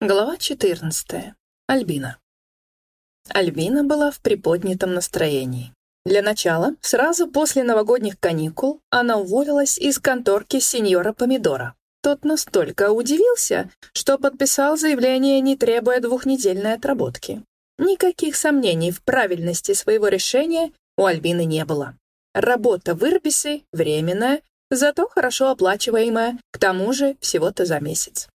Глава 14. Альбина. Альбина была в приподнятом настроении. Для начала, сразу после новогодних каникул, она уволилась из конторки сеньора Помидора. Тот настолько удивился, что подписал заявление, не требуя двухнедельной отработки. Никаких сомнений в правильности своего решения у Альбины не было. Работа в Ирбисе временная, зато хорошо оплачиваемая, к тому же всего-то за месяц.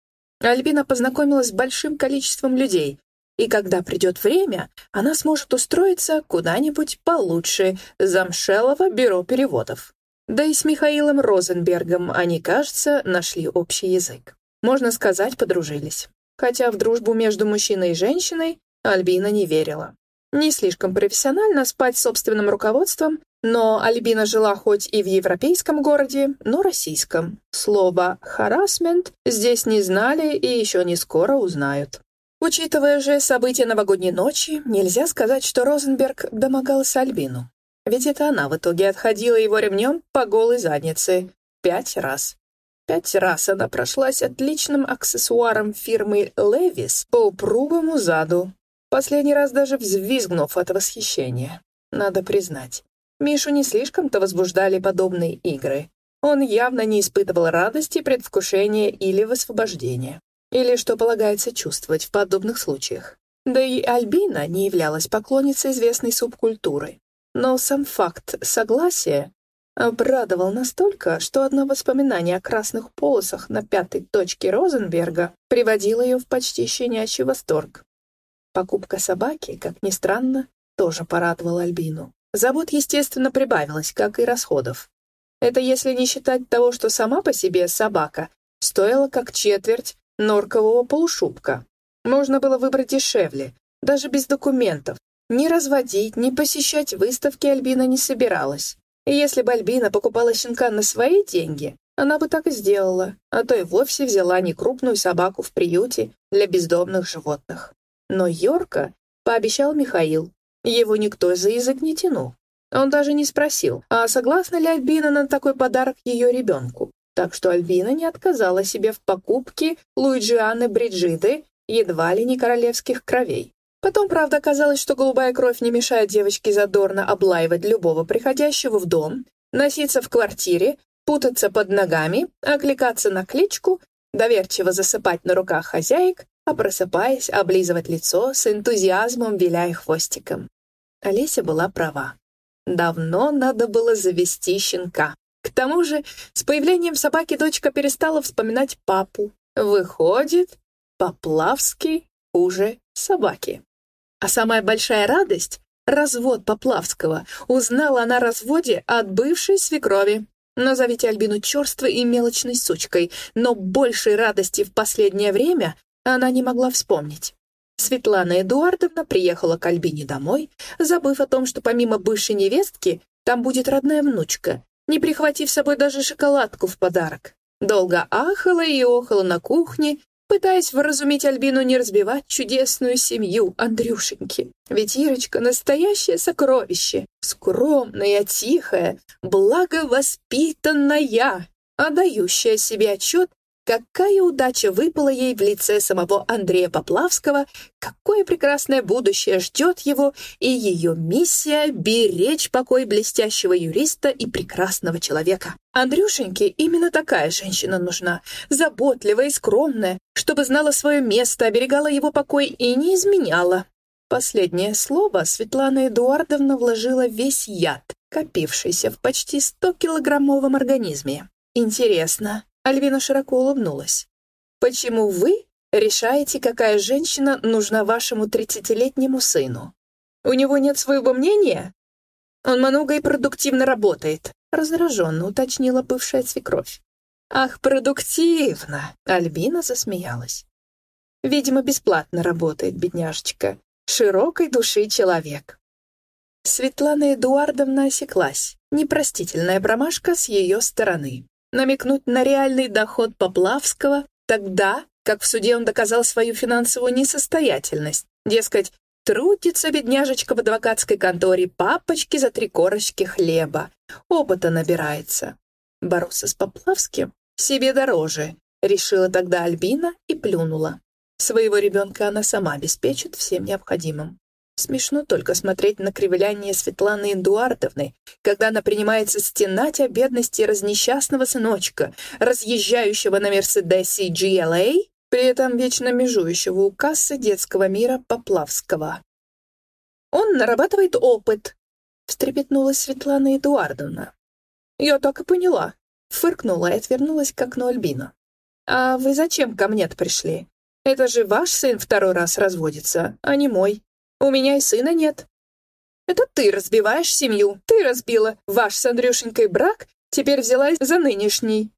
Альбина познакомилась с большим количеством людей, и когда придет время, она сможет устроиться куда-нибудь получше замшелого бюро переводов. Да и с Михаилом Розенбергом они, кажется, нашли общий язык. Можно сказать, подружились. Хотя в дружбу между мужчиной и женщиной Альбина не верила. Не слишком профессионально спать собственным руководством, но Альбина жила хоть и в европейском городе, но российском. Слово «харасмент» здесь не знали и еще не скоро узнают. Учитывая же события новогодней ночи, нельзя сказать, что Розенберг домогался Альбину. Ведь это она в итоге отходила его ремнем по голой заднице. Пять раз. Пять раз она прошлась отличным аксессуаром фирмы «Левис» по упругому заду, последний раз даже взвизгнув от восхищения. Надо признать, Мишу не слишком-то возбуждали подобные игры. Он явно не испытывал радости, предвкушения или высвобождения. Или что полагается чувствовать в подобных случаях. Да и Альбина не являлась поклонницей известной субкультуры. Но сам факт согласия обрадовал настолько, что одно воспоминание о красных полосах на пятой точке Розенберга приводило ее в почти щенячий восторг. Покупка собаки, как ни странно, тоже порадовала Альбину. Забот, естественно, прибавилось, как и расходов. Это если не считать того, что сама по себе собака стоила как четверть норкового полушубка. Можно было выбрать дешевле, даже без документов. Ни разводить, ни посещать выставки Альбина не собиралась. И если бы Альбина покупала щенка на свои деньги, она бы так и сделала, а то и вовсе взяла некрупную собаку в приюте для бездомных животных. Но Йорка пообещал Михаил, его никто за язык не тянул. Он даже не спросил, а согласна ли Альбина на такой подарок ее ребенку. Так что Альбина не отказала себе в покупке Луиджианы Бриджиды, едва ли не королевских кровей. Потом, правда, оказалось, что голубая кровь не мешает девочке задорно облаивать любого приходящего в дом, носиться в квартире, путаться под ногами, окликаться на кличку, доверчиво засыпать на руках хозяек, а просыпаясь, облизывать лицо с энтузиазмом, виляя хвостиком. Олеся была права. Давно надо было завести щенка. К тому же, с появлением собаки дочка перестала вспоминать папу. Выходит, Поплавский хуже собаки. А самая большая радость — развод Поплавского. Узнала она о разводе от бывшей свекрови. Назовите Альбину черствой и мелочной сучкой, но большей радости в последнее время она не могла вспомнить. Светлана Эдуардовна приехала к Альбине домой, забыв о том, что помимо бывшей невестки там будет родная внучка, не прихватив с собой даже шоколадку в подарок. Долго ахала и охала на кухне, пытаясь вразумить Альбину не разбивать чудесную семью Андрюшеньки. Ведь Ирочка — настоящее сокровище, скромная, тихая, благовоспитанная, отдающая себе отчет Какая удача выпала ей в лице самого Андрея Поплавского, какое прекрасное будущее ждет его, и ее миссия — беречь покой блестящего юриста и прекрасного человека. Андрюшеньке именно такая женщина нужна, заботливая и скромная, чтобы знала свое место, оберегала его покой и не изменяла. Последнее слово Светлана Эдуардовна вложила весь яд, копившийся в почти 100-килограммовом организме. Интересно, Альвина широко улыбнулась. «Почему вы решаете, какая женщина нужна вашему тридцатилетнему сыну? У него нет своего мнения? Он много и продуктивно работает», — раздраженно уточнила бывшая свекровь. «Ах, продуктивно!» — Альбина засмеялась. «Видимо, бесплатно работает, бедняжечка. Широкой души человек». Светлана Эдуардовна осеклась. Непростительная промашка с ее стороны намекнуть на реальный доход Поплавского тогда, как в суде он доказал свою финансовую несостоятельность. Дескать, трудится бедняжечка в адвокатской конторе папочки за три корочки хлеба. Опыта набирается. Бороться с Поплавским себе дороже, решила тогда Альбина и плюнула. Своего ребенка она сама обеспечит всем необходимым. Смешно только смотреть на кривляние Светланы Эдуардовны, когда она принимается стенать о бедности разнесчастного сыночка, разъезжающего на Мерседесе GLA, при этом вечно межующего у кассы детского мира Поплавского. «Он нарабатывает опыт», — встрепетнулась Светлана Эдуардовна. «Я так и поняла», — фыркнула и отвернулась к окну Альбина. «А вы зачем ко мне-то пришли? Это же ваш сын второй раз разводится, а не мой. У меня и сына нет». «Это ты разбиваешь семью, ты разбила ваш с Андрюшенькой брак, теперь взялась за нынешний».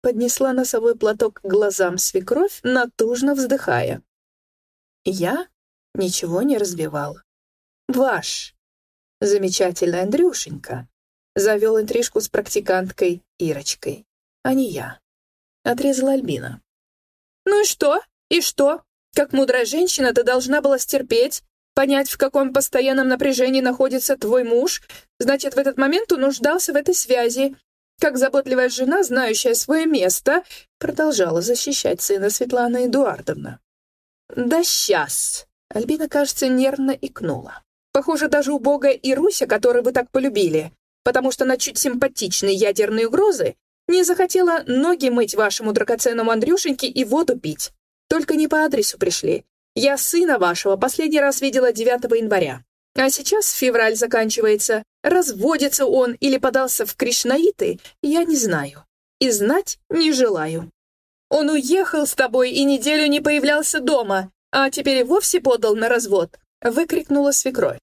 Поднесла носовой платок к глазам свекровь, натужно вздыхая. Я ничего не разбивала. Ваш замечательный Андрюшенька завел интрижку с практиканткой Ирочкой, а не я. Отрезала Альбина. «Ну и что? И что? Как мудрая женщина ты должна была стерпеть, понять, в каком постоянном напряжении находится твой муж, значит, в этот момент он нуждался в этой связи. Как заботливая жена, знающая свое место, продолжала защищать сына Светлана Эдуардовна. «Да сейчас!» Альбина, кажется, нервно икнула. «Похоже, даже убогая Ируся, которую вы так полюбили, потому что на чуть симпатичные янерные угрозы не захотела ноги мыть вашему драгоценному Андрюшеньке и воду пить. Только не по адресу пришли. Я сына вашего последний раз видела 9 января. А сейчас февраль заканчивается. Разводится он или подался в кришнаиты, я не знаю. И знать не желаю. Он уехал с тобой и неделю не появлялся дома, а теперь вовсе подал на развод», — выкрикнула свекровь.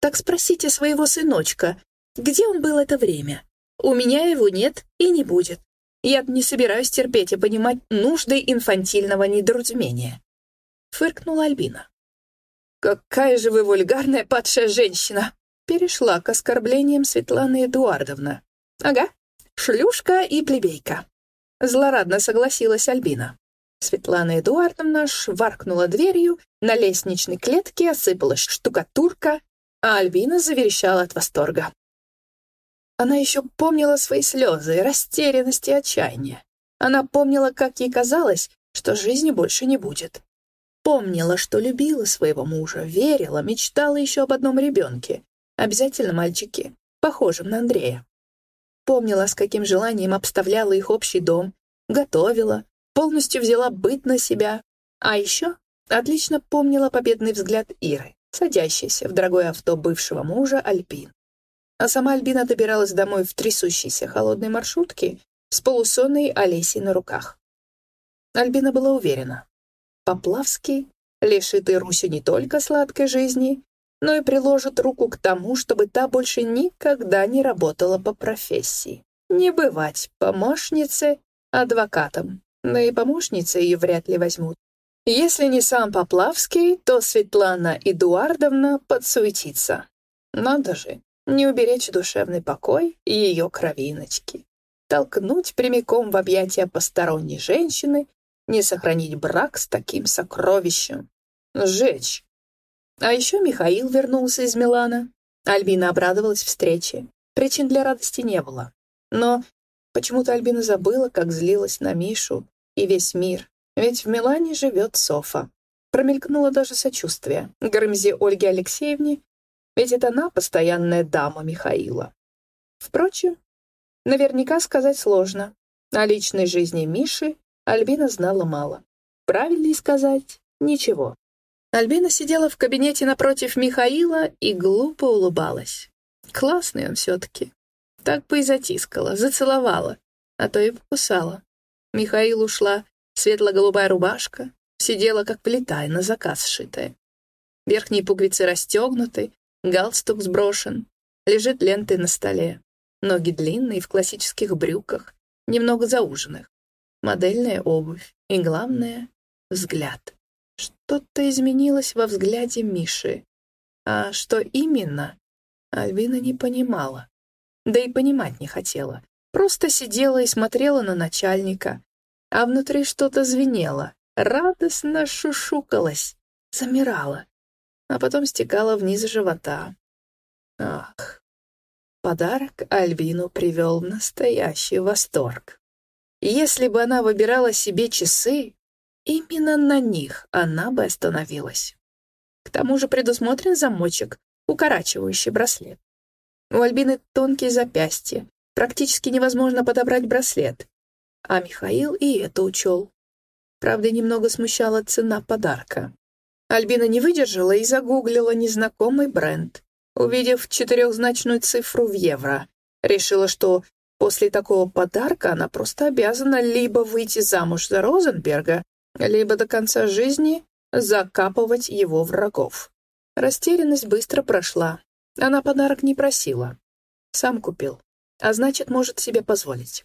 «Так спросите своего сыночка, где он был это время? У меня его нет и не будет. Я не собираюсь терпеть и понимать нужды инфантильного недоразумения. Фыркнула Альбина. «Какая же вы вульгарная падшая женщина!» Перешла к оскорблениям Светланы Эдуардовна. «Ага, шлюшка и плебейка». Злорадно согласилась Альбина. Светлана Эдуардовна шваркнула дверью, на лестничной клетке осыпалась штукатурка, а Альбина заверещала от восторга. Она еще помнила свои слезы, растерянность и отчаяние. Она помнила, как ей казалось, что жизни больше не будет. Помнила, что любила своего мужа, верила, мечтала еще об одном ребенке, обязательно мальчике, похожем на Андрея. Помнила, с каким желанием обставляла их общий дом, готовила, полностью взяла быт на себя. А еще отлично помнила победный взгляд Иры, садящейся в дорогое авто бывшего мужа Альпин а сама Альбина добиралась домой в трясущейся холодной маршрутке с полусонной Олесей на руках. Альбина была уверена. Поплавский лишит Ирусю не только сладкой жизни, но и приложит руку к тому, чтобы та больше никогда не работала по профессии. Не бывать помощнице адвокатом, да и помощницы ее вряд ли возьмут. Если не сам Поплавский, то Светлана Эдуардовна подсуетится. Надо же, не уберечь душевный покой и ее кровиночки, толкнуть прямиком в объятия посторонней женщины, не сохранить брак с таким сокровищем, сжечь. А еще Михаил вернулся из Милана. Альбина обрадовалась встрече. Причин для радости не было. Но почему-то Альбина забыла, как злилась на Мишу и весь мир. Ведь в Милане живет Софа. Промелькнуло даже сочувствие. Грымзе Ольге Алексеевне ведь это она постоянная дама Михаила. Впрочем, наверняка сказать сложно. О личной жизни Миши Альбина знала мало. Правильнее сказать — ничего. Альбина сидела в кабинете напротив Михаила и глупо улыбалась. Классный он все-таки. Так бы и затискала, зацеловала, а то и покусала. Михаил ушла, светло-голубая рубашка, сидела как влетая на заказ сшитая. Верхние пуговицы расстегнуты, Галстук сброшен, лежит лентой на столе. Ноги длинные, в классических брюках, немного зауженных. Модельная обувь. И главное — взгляд. Что-то изменилось во взгляде Миши. А что именно, Альбина не понимала. Да и понимать не хотела. Просто сидела и смотрела на начальника. А внутри что-то звенело, радостно шушукалось, замирало а потом стекала вниз живота. Ах, подарок Альбину привел в настоящий восторг. Если бы она выбирала себе часы, именно на них она бы остановилась. К тому же предусмотрен замочек, укорачивающий браслет. У Альбины тонкие запястья, практически невозможно подобрать браслет. А Михаил и это учел. Правда, немного смущала цена подарка. Альбина не выдержала и загуглила незнакомый бренд. Увидев четырехзначную цифру в евро, решила, что после такого подарка она просто обязана либо выйти замуж за Розенберга, либо до конца жизни закапывать его врагов. Растерянность быстро прошла. Она подарок не просила. Сам купил. А значит, может себе позволить.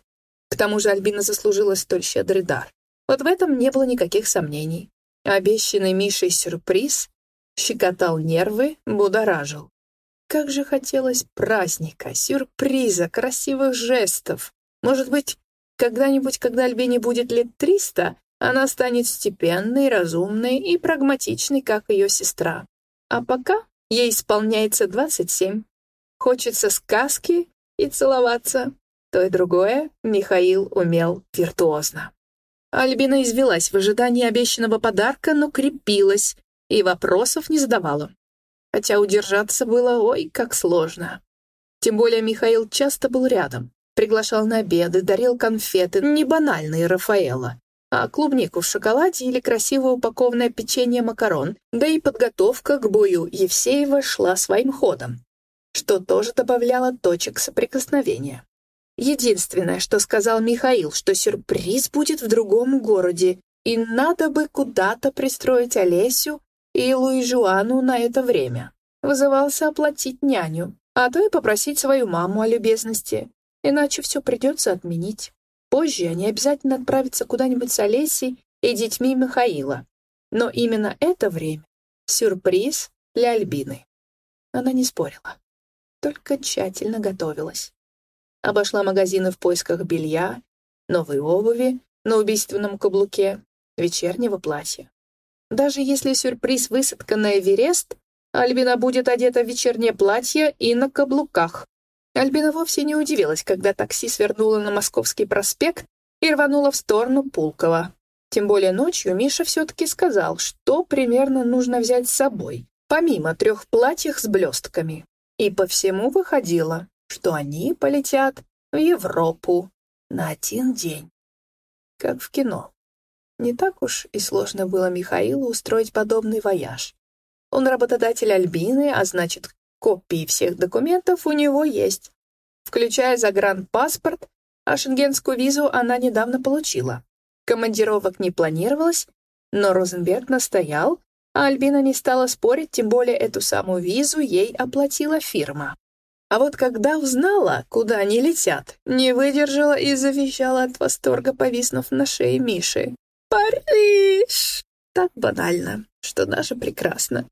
К тому же Альбина заслужила столь щедрый дар. Вот в этом не было никаких сомнений. Обещанный Мишей сюрприз щекотал нервы, будоражил. Как же хотелось праздника, сюрприза, красивых жестов. Может быть, когда-нибудь, когда Альбине будет лет триста, она станет степенной, разумной и прагматичной, как ее сестра. А пока ей исполняется 27. Хочется сказки и целоваться. То и другое Михаил умел виртуозно. Альбина извелась в ожидании обещанного подарка, но крепилась и вопросов не задавала. Хотя удержаться было ой как сложно. Тем более Михаил часто был рядом, приглашал на обеды, дарил конфеты, не банальные Рафаэла, а клубнику в шоколаде или красиво упакованное печенье макарон, да и подготовка к бою Евсеева шла своим ходом, что тоже добавляло точек соприкосновения. Единственное, что сказал Михаил, что сюрприз будет в другом городе, и надо бы куда-то пристроить Олесю и Луи Жуану на это время. Вызывался оплатить няню, а то и попросить свою маму о любезности, иначе все придется отменить. Позже они обязательно отправятся куда-нибудь с Олесей и детьми Михаила. Но именно это время — сюрприз для Альбины. Она не спорила, только тщательно готовилась. Обошла магазины в поисках белья, новой обуви на убийственном каблуке, вечернего платья. Даже если сюрприз высадка на Эверест, Альбина будет одета в вечернее платье и на каблуках. Альбина вовсе не удивилась, когда такси свернуло на Московский проспект и рвануло в сторону Пулково. Тем более ночью Миша все-таки сказал, что примерно нужно взять с собой, помимо трех платьев с блестками. И по всему выходило, что они полетят в Европу на один день. Как в кино. Не так уж и сложно было Михаилу устроить подобный вояж. Он работодатель Альбины, а значит, Копии всех документов у него есть, включая загранпаспорт, а шенгенскую визу она недавно получила. Командировок не планировалось, но Розенберг настоял, а Альбина не стала спорить, тем более эту самую визу ей оплатила фирма. А вот когда узнала, куда они летят, не выдержала и завещала от восторга, повиснув на шее Миши. «Париж!» Так банально, что даже прекрасно.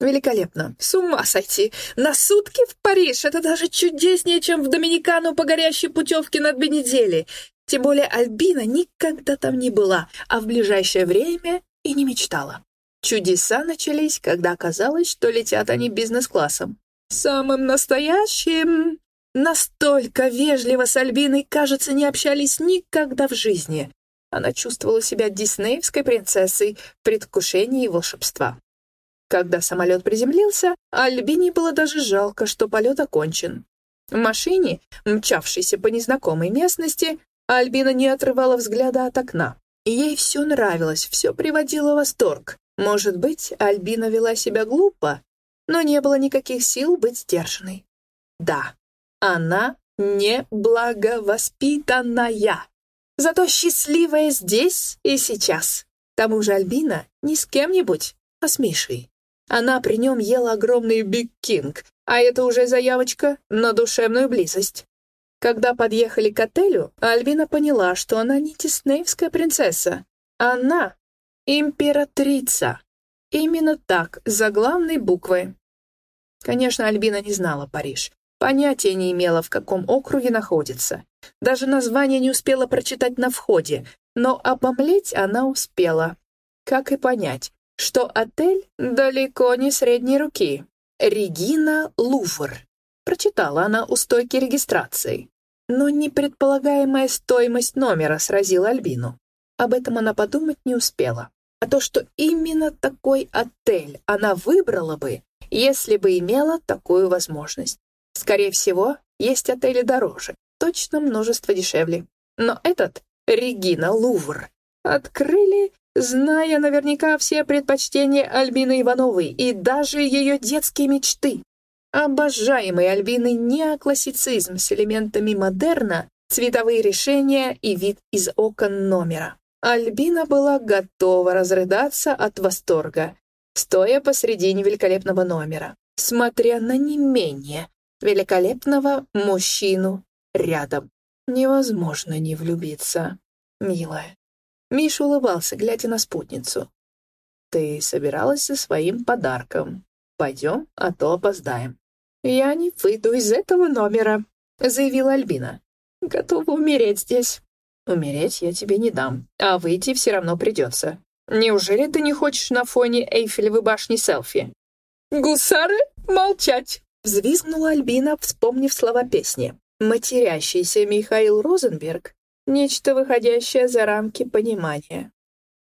Великолепно. С ума сойти. На сутки в Париж. Это даже чудеснее, чем в Доминикану по горящей путевке на две недели. Тем более Альбина никогда там не была, а в ближайшее время и не мечтала. Чудеса начались, когда оказалось, что летят они бизнес-классом. Самым настоящим. Настолько вежливо с Альбиной, кажется, не общались никогда в жизни. Она чувствовала себя диснеевской принцессой в предвкушении волшебства. Когда самолет приземлился, Альбине было даже жалко, что полет окончен. В машине, мчавшейся по незнакомой местности, Альбина не отрывала взгляда от окна. Ей все нравилось, все приводило в восторг. Может быть, Альбина вела себя глупо, но не было никаких сил быть сдержанной. Да, она не благовоспитанная, зато счастливая здесь и сейчас. К тому же Альбина не с кем-нибудь, а с Мишей. Она при нем ела огромный Биг Кинг, а это уже заявочка на душевную близость. Когда подъехали к отелю, Альбина поняла, что она не диснеевская принцесса. Она императрица. Именно так, за главной буквой. Конечно, Альбина не знала Париж. Понятия не имела, в каком округе находится. Даже название не успела прочитать на входе, но обомлеть она успела. Как и понять, что отель далеко не средней руки. «Регина Лувр», — прочитала она у стойки регистрации. Но непредполагаемая стоимость номера сразила Альбину. об этом она подумать не успела. А то, что именно такой отель она выбрала бы, если бы имела такую возможность. Скорее всего, есть отели дороже, точно множество дешевле. Но этот, Регина Лувр, открыли, зная наверняка все предпочтения Альбины Ивановой и даже ее детские мечты. Обожаемый Альбины неоклассицизм с элементами модерна, цветовые решения и вид из окон номера. Альбина была готова разрыдаться от восторга, стоя посредине великолепного номера, смотря на не менее великолепного мужчину рядом. Невозможно не влюбиться, милая. Миша улыбался, глядя на спутницу. «Ты собиралась со своим подарком. Пойдем, а то опоздаем». «Я не выйду из этого номера», — заявила Альбина. «Готова умереть здесь». «Умереть я тебе не дам, а выйти все равно придется. Неужели ты не хочешь на фоне Эйфелевой башни селфи?» «Гусары, молчать!» — взвизгнула Альбина, вспомнив слова песни. Матерящийся Михаил Розенберг — нечто выходящее за рамки понимания.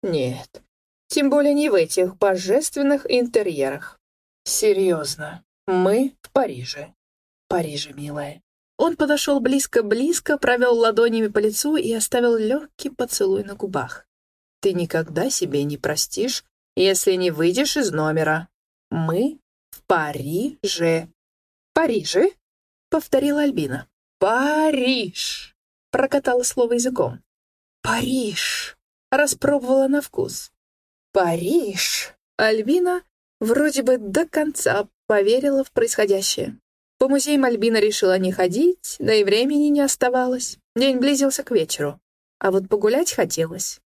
Нет, тем более не в этих божественных интерьерах. Серьезно, мы в Париже. Париже, милая. Он подошел близко-близко, провел ладонями по лицу и оставил легкий поцелуй на губах. Ты никогда себе не простишь, если не выйдешь из номера. Мы в Париже. Париже? Повторила Альбина. Париж! Прокатала слово языком. Париж! Распробовала на вкус. Париж! Альбина вроде бы до конца поверила в происходящее. По музеям Альбина решила не ходить, да и времени не оставалось. День близился к вечеру. А вот погулять хотелось.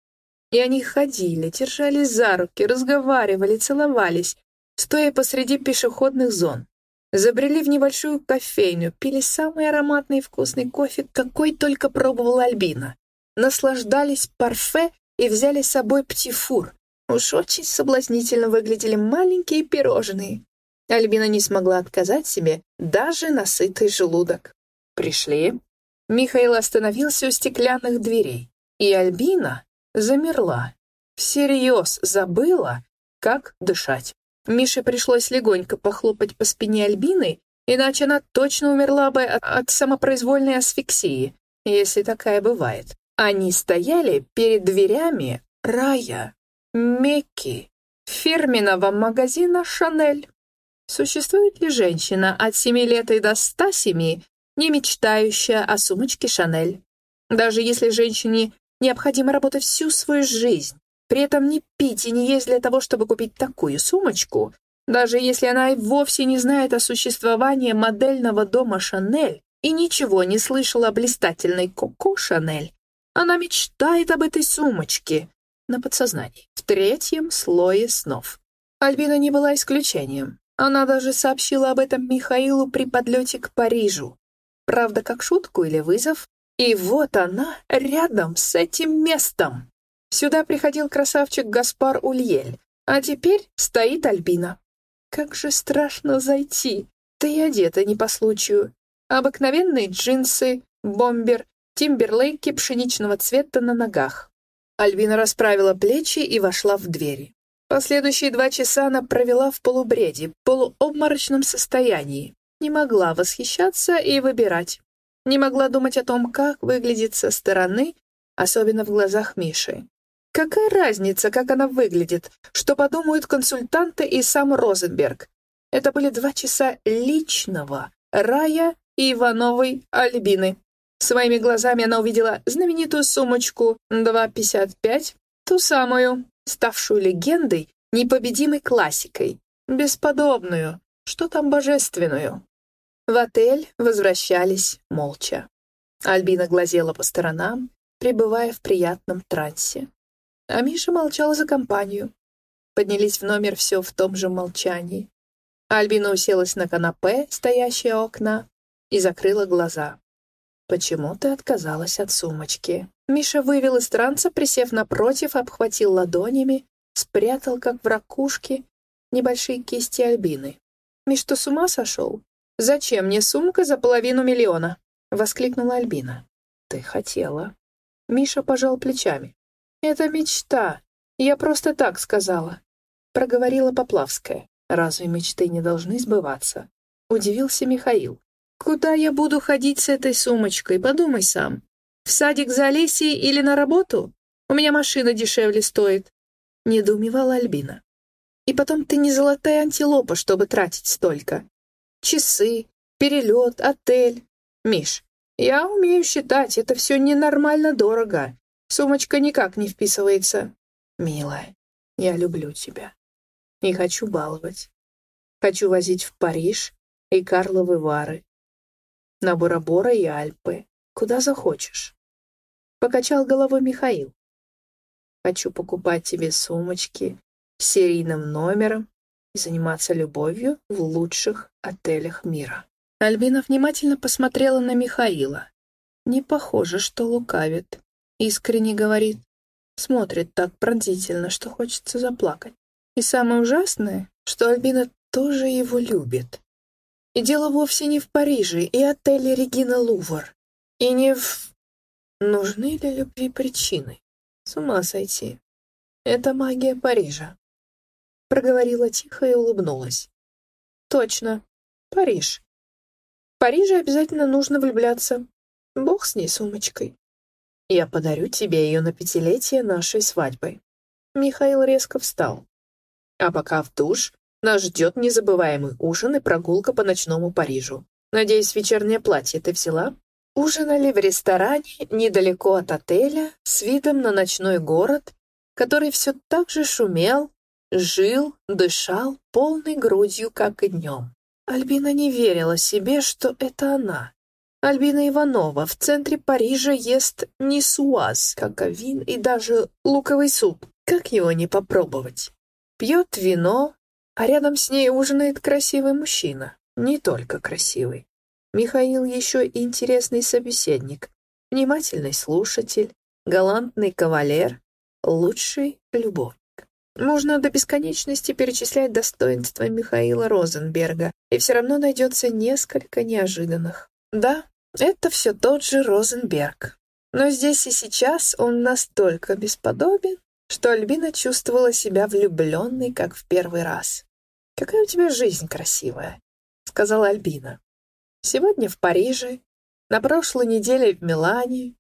И они ходили, держались за руки, разговаривали, целовались, стоя посреди пешеходных зон. Забрели в небольшую кофейню, пили самый ароматный и вкусный кофе, какой только пробовала Альбина. Наслаждались парфе и взяли с собой птифур. Уж очень соблазнительно выглядели маленькие пирожные. Альбина не смогла отказать себе даже на сытый желудок. Пришли. Михаил остановился у стеклянных дверей, и Альбина замерла. Всерьез забыла, как дышать. Мише пришлось легонько похлопать по спине Альбины, иначе она точно умерла бы от самопроизвольной асфиксии, если такая бывает. Они стояли перед дверями рая, Мекки, фирменного магазина «Шанель». Существует ли женщина от семи лет и до ста семи, не мечтающая о сумочке «Шанель»? Даже если женщине необходимо работать всю свою жизнь, при этом не пить и не есть для того, чтобы купить такую сумочку, даже если она и вовсе не знает о существовании модельного дома «Шанель» и ничего не слышала о блистательной Коко «Шанель», она мечтает об этой сумочке на подсознании, в третьем слое снов. Альбина не была исключением. Она даже сообщила об этом Михаилу при подлете к Парижу. Правда, как шутку или вызов. И вот она рядом с этим местом. Сюда приходил красавчик Гаспар Ульель, а теперь стоит Альбина. Как же страшно зайти, да и одета не по случаю. Обыкновенные джинсы, бомбер, тимберлейки пшеничного цвета на ногах. Альбина расправила плечи и вошла в двери. Последующие два часа она провела в полубреде, полуобморочном состоянии. Не могла восхищаться и выбирать. Не могла думать о том, как выглядит со стороны, особенно в глазах Миши. Какая разница, как она выглядит, что подумают консультанты и сам Розенберг? Это были два часа личного Рая и Ивановой Альбины. Своими глазами она увидела знаменитую сумочку 2,55, ту самую, ставшую легендой, непобедимой классикой, бесподобную, что там божественную. В отель возвращались молча. Альбина глазела по сторонам, пребывая в приятном трансе. А Миша молчал за компанию. Поднялись в номер все в том же молчании. Альбина уселась на канапе, стоящее окна, и закрыла глаза. «Почему ты отказалась от сумочки?» Миша вывел из транса, присев напротив, обхватил ладонями, спрятал, как в ракушке, небольшие кисти Альбины. «Миш, что с ума сошел? Зачем мне сумка за половину миллиона?» — воскликнула Альбина. «Ты хотела». Миша пожал плечами. «Это мечта. Я просто так сказала», — проговорила Поплавская. «Разве мечты не должны сбываться?» — удивился Михаил. «Куда я буду ходить с этой сумочкой? Подумай сам. В садик за Олесей или на работу? У меня машина дешевле стоит», — недоумевала Альбина. «И потом ты не золотая антилопа, чтобы тратить столько. Часы, перелет, отель. Миш, я умею считать, это все ненормально дорого. Сумочка никак не вписывается. Милая, я люблю тебя. И хочу баловать. Хочу возить в Париж и Карловы Вары, на Бора-Бора и Альпы, куда захочешь. Покачал головой Михаил. Хочу покупать тебе сумочки с серийным номером и заниматься любовью в лучших отелях мира. Альбина внимательно посмотрела на Михаила. Не похоже, что лукавит. Искренне говорит. Смотрит так пронзительно, что хочется заплакать. И самое ужасное, что Альбина тоже его любит. И дело вовсе не в Париже и отеле Регина Лувр. И не в... Нужны ли любви причины? С ума сойти. Это магия Парижа. Проговорила тихо и улыбнулась. Точно. Париж. В Париже обязательно нужно влюбляться. Бог с ней сумочкой. Я подарю тебе ее на пятилетие нашей свадьбы. Михаил резко встал. А пока в душ нас ждет незабываемый ужин и прогулка по ночному Парижу. Надеюсь, вечернее платье ты взяла? Ужинали в ресторане недалеко от отеля с видом на ночной город, который все так же шумел, жил, дышал полной грудью, как и днем. Альбина не верила себе, что это она. Альбина Иванова в центре Парижа ест не суаз, каковин и даже луковый суп. Как его не попробовать? Пьет вино, а рядом с ней ужинает красивый мужчина. Не только красивый. Михаил еще интересный собеседник, внимательный слушатель, галантный кавалер, лучший любовь. Можно до бесконечности перечислять достоинства Михаила Розенберга, и все равно найдется несколько неожиданных. Да, это все тот же Розенберг. Но здесь и сейчас он настолько бесподобен, что Альбина чувствовала себя влюбленной, как в первый раз. «Какая у тебя жизнь красивая», — сказала Альбина. «Сегодня в Париже, на прошлой неделе в Милане.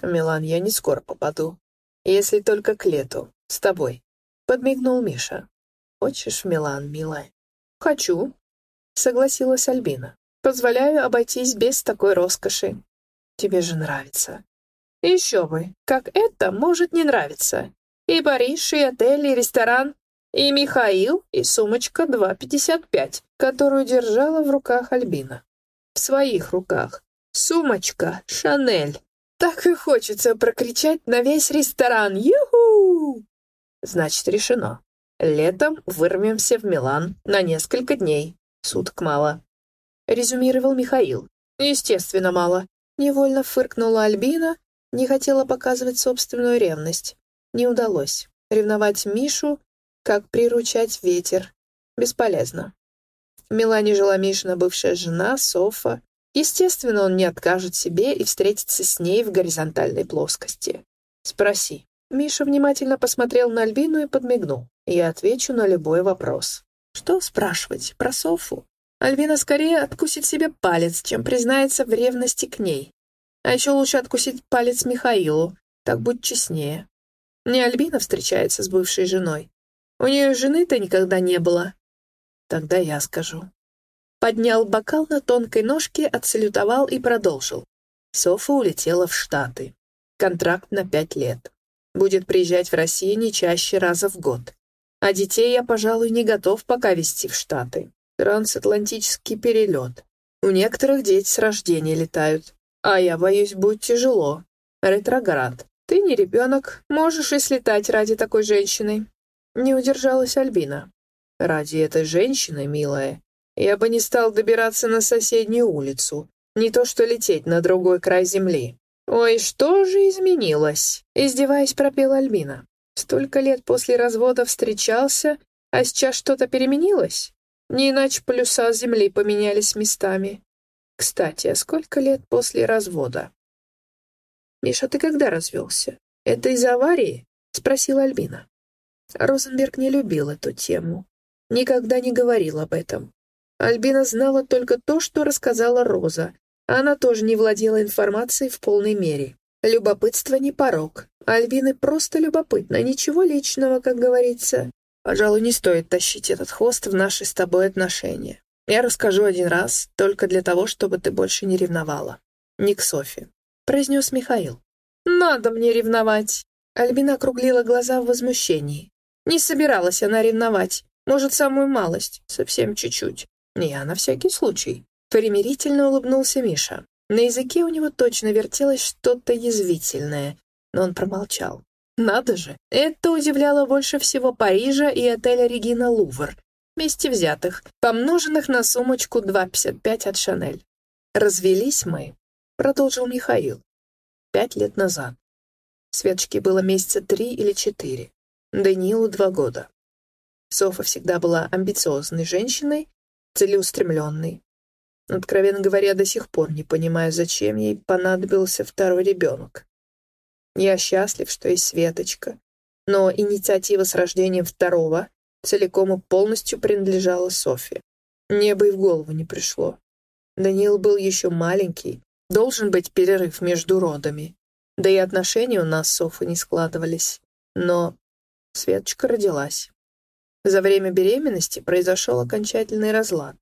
В Милан я не скоро попаду, если только к лету, с тобой. Подмигнул Миша. «Хочешь в Милан, милая?» «Хочу», — согласилась Альбина. «Позволяю обойтись без такой роскоши. Тебе же нравится». «Еще бы, как это может не нравиться? И Париж, и отель, и ресторан, и Михаил, и сумочка 2,55, которую держала в руках Альбина. В своих руках. Сумочка Шанель. Так и хочется прокричать на весь ресторан «Юху!» Значит, решено. Летом вырвемся в Милан на несколько дней. Суток мало. Резюмировал Михаил. Естественно, мало. Невольно фыркнула Альбина, не хотела показывать собственную ревность. Не удалось. Ревновать Мишу, как приручать ветер. Бесполезно. В Милане жила Мишина бывшая жена, Софа. Естественно, он не откажет себе и встретится с ней в горизонтальной плоскости. Спроси. Миша внимательно посмотрел на Альбину и подмигнул. «Я отвечу на любой вопрос». «Что спрашивать? Про Софу?» Альбина скорее откусит себе палец, чем признается в ревности к ней. А еще лучше откусить палец Михаилу, так будет честнее. Не Альбина встречается с бывшей женой. У нее жены-то никогда не было. Тогда я скажу. Поднял бокал на тонкой ножке, отсалютовал и продолжил. Софа улетела в Штаты. Контракт на пять лет. Будет приезжать в Россию не чаще раза в год. А детей я, пожалуй, не готов пока везти в Штаты. Трансатлантический перелет. У некоторых дети с рождения летают. А я боюсь, будет тяжело. Ретроград. Ты не ребенок, можешь и слетать ради такой женщины. Не удержалась Альбина. Ради этой женщины, милая, я бы не стал добираться на соседнюю улицу, не то что лететь на другой край земли. «Ой, что же изменилось?» — издеваясь, пропела Альбина. «Столько лет после развода встречался, а сейчас что-то переменилось? Не иначе полюса земли поменялись местами. Кстати, а сколько лет после развода?» «Миша, ты когда развелся? Это из аварии? — спросила Альбина. Розенберг не любил эту тему. Никогда не говорил об этом. Альбина знала только то, что рассказала Роза. Она тоже не владела информацией в полной мере. Любопытство не порог. Альбины просто любопытно, ничего личного, как говорится. Пожалуй, не стоит тащить этот хвост в наши с тобой отношения. Я расскажу один раз, только для того, чтобы ты больше не ревновала. Не к Софи», — произнес Михаил. «Надо мне ревновать!» Альбина округлила глаза в возмущении. Не собиралась она ревновать. Может, самую малость, совсем чуть-чуть. Я на всякий случай. Примирительно улыбнулся Миша. На языке у него точно вертелось что-то язвительное, но он промолчал. Надо же, это удивляло больше всего Парижа и отеля «Регина Лувр», вместе взятых, помноженных на сумочку 2,55 от «Шанель». «Развелись мы», — продолжил Михаил, — «пять лет назад. Светочке было месяца три или четыре, Даниилу два года. Софа всегда была амбициозной женщиной, целеустремленной. Откровенно говоря, до сих пор не понимаю, зачем ей понадобился второй ребенок. Я счастлив, что есть Светочка, но инициатива с рождением второго целиком и полностью принадлежала Софье. Мне бы и в голову не пришло. Даниил был еще маленький, должен быть перерыв между родами. Да и отношения у нас с Софой не складывались. Но Светочка родилась. За время беременности произошел окончательный разлад.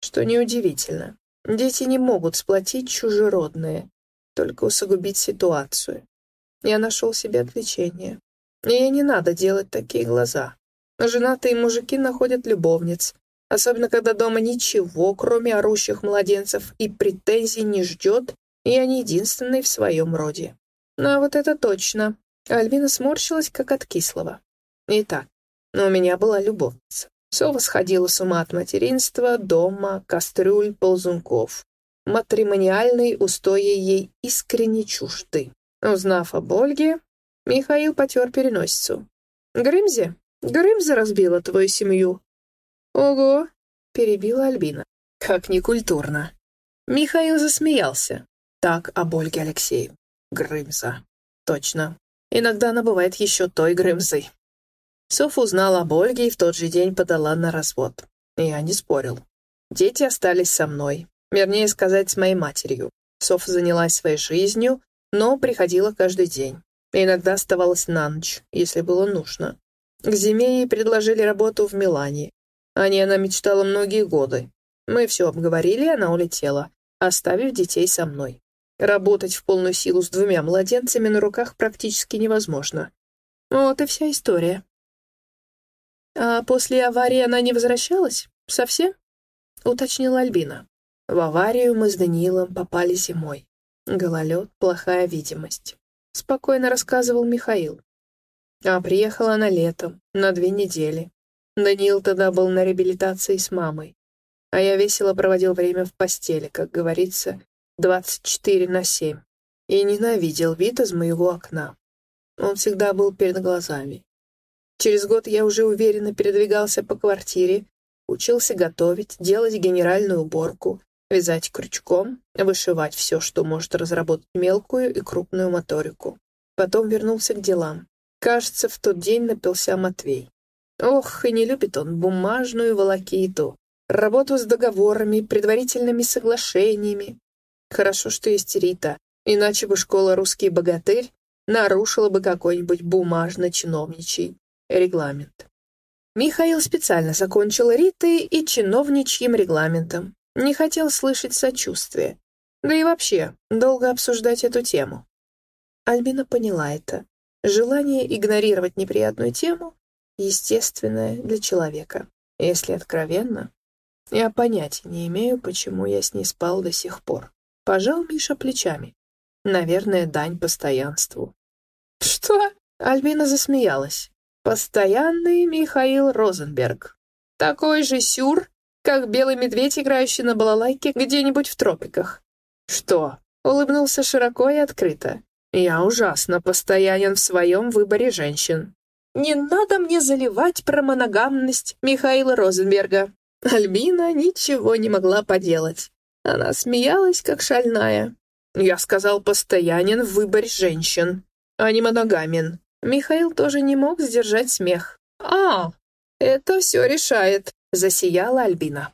Что неудивительно. Дети не могут сплотить чужеродные, только усугубить ситуацию. Я нашел себе отвлечение. Ей не надо делать такие глаза. Женатые мужики находят любовниц, особенно когда дома ничего, кроме орущих младенцев, и претензий не ждет, и они единственные в своем роде. Ну а вот это точно. Альбина сморщилась, как от кислого. Итак, у меня была любовница. Сова сходила с ума от материнства, дома, кастрюль, ползунков. Матримониальные устои ей искренне чужды. Узнав об Ольге, Михаил потер переносицу. «Грымзе? Грымза разбила твою семью». «Ого!» — перебила Альбина. «Как некультурно». Михаил засмеялся. Так об Ольге Алексеевне. Грымза. Точно. Иногда она бывает еще той Грымзой. Софа узнала об Ольге и в тот же день подала на развод. Я не спорил. Дети остались со мной. Вернее сказать, с моей матерью. Софа занялась своей жизнью, но приходила каждый день. Иногда оставалась на ночь, если было нужно. К зиме ей предложили работу в Милане. О ней она мечтала многие годы. Мы все обговорили, она улетела, оставив детей со мной. Работать в полную силу с двумя младенцами на руках практически невозможно. Вот и вся история. «А после аварии она не возвращалась? Совсем?» — уточнила Альбина. В аварию мы с Даниилом попали зимой. Гололед, плохая видимость. Спокойно рассказывал Михаил. А приехала она летом, на две недели. Даниил тогда был на реабилитации с мамой. А я весело проводил время в постели, как говорится, 24 на 7. И ненавидел вид из моего окна. Он всегда был перед глазами. Через год я уже уверенно передвигался по квартире, учился готовить, делать генеральную уборку, вязать крючком, вышивать все, что может разработать мелкую и крупную моторику. Потом вернулся к делам. Кажется, в тот день напился Матвей. Ох, и не любит он бумажную волокиту, работу с договорами, предварительными соглашениями. Хорошо, что есть Рита, иначе бы школа «Русский богатырь» нарушила бы какой-нибудь бумажно-чиновничий регламент. Михаил специально закончил Ритой и чиновничьим регламентом. Не хотел слышать сочувствия. Да и вообще, долго обсуждать эту тему. Альбина поняла это. Желание игнорировать неприятную тему — естественное для человека. Если откровенно, я понятия не имею, почему я с ней спал до сих пор. Пожал Миша плечами. Наверное, дань постоянству. «Что?» — Альбина засмеялась. «Постоянный Михаил Розенберг. Такой же сюр, как белый медведь, играющий на балалайке где-нибудь в тропиках. «Что?» — улыбнулся широко и открыто. «Я ужасно постоянен в своем выборе женщин. Не надо мне заливать про моногамность Михаила Розенберга». Альбина ничего не могла поделать. Она смеялась, как шальная. «Я сказал, постоянен в выборе женщин, а не моногамен. Михаил тоже не мог сдержать смех. «А, это все решает», — засияла Альбина.